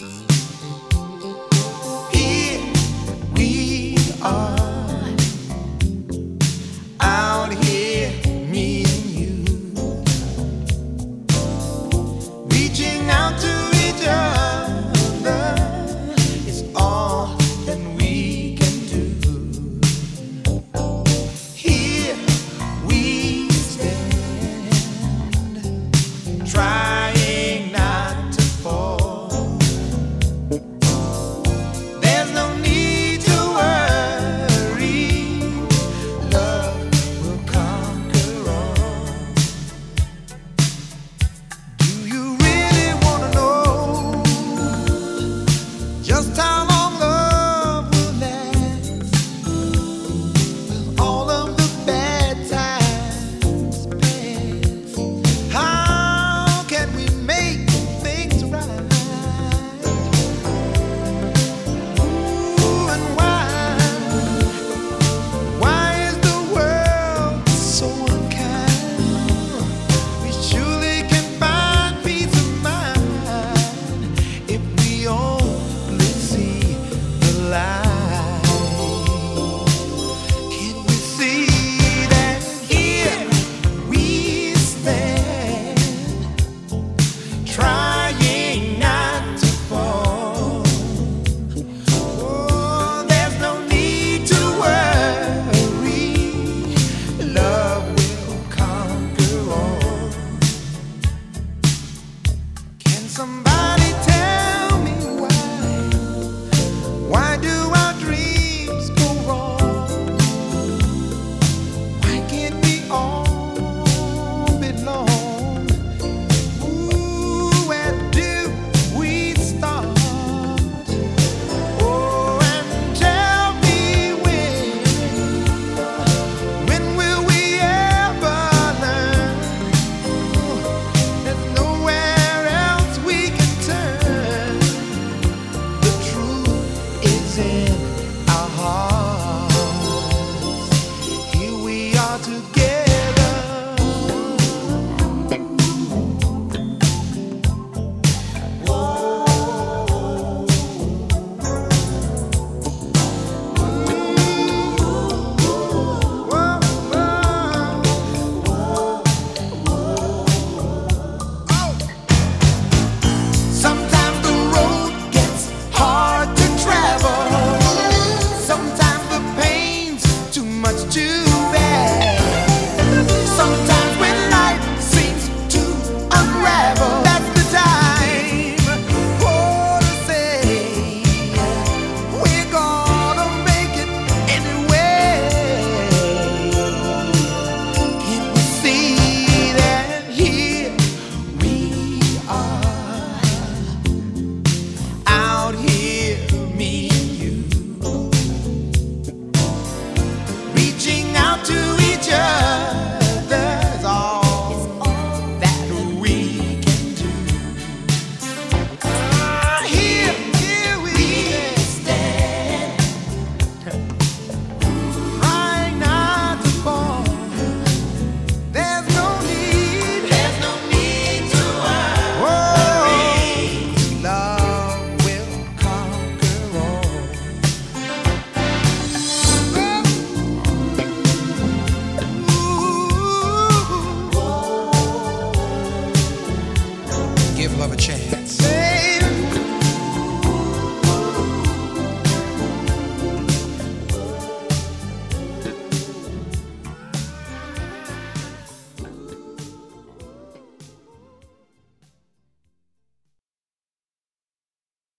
Mm-hmm. Give love a